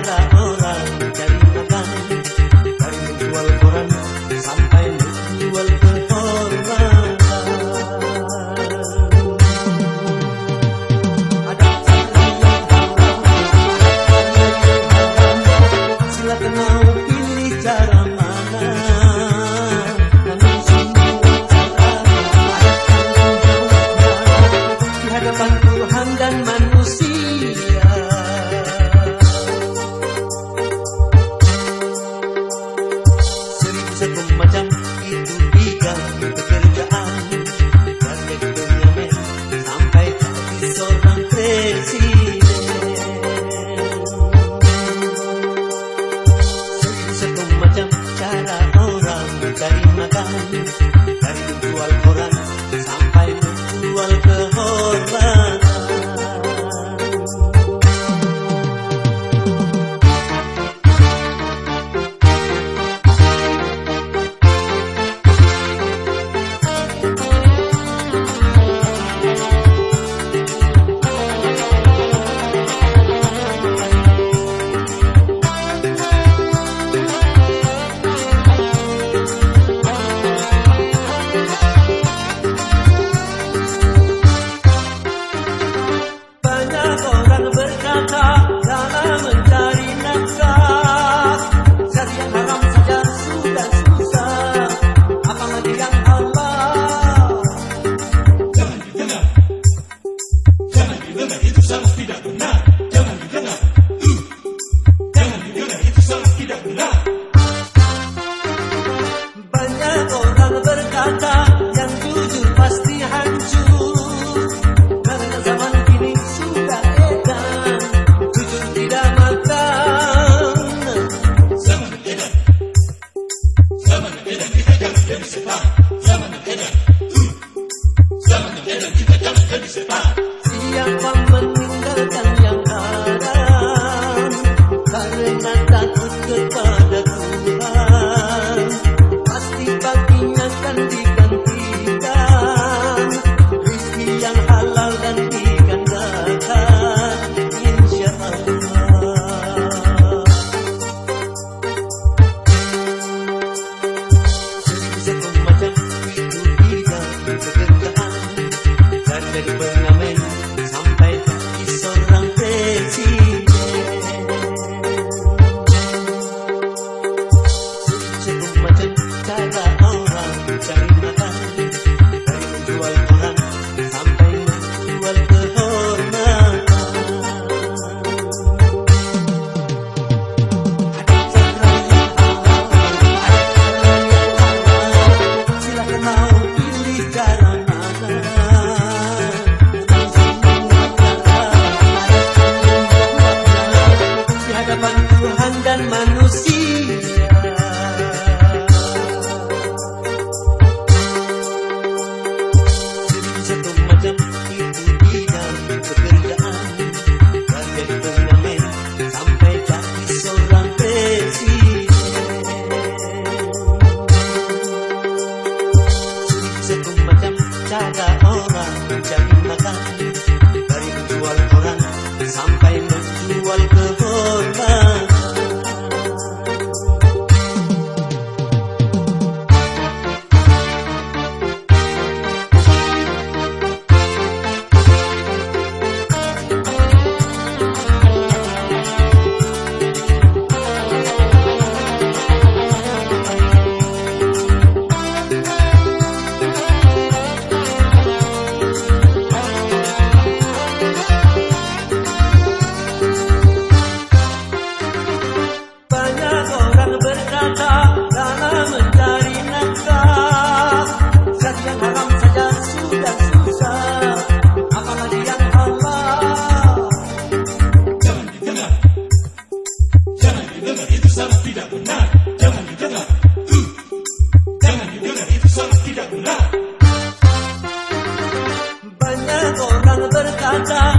love. So. berkata yang jujur pasti hancur Karena zaman kini sudah edan Jujur tidak that burn. sampai menjual ke Tata.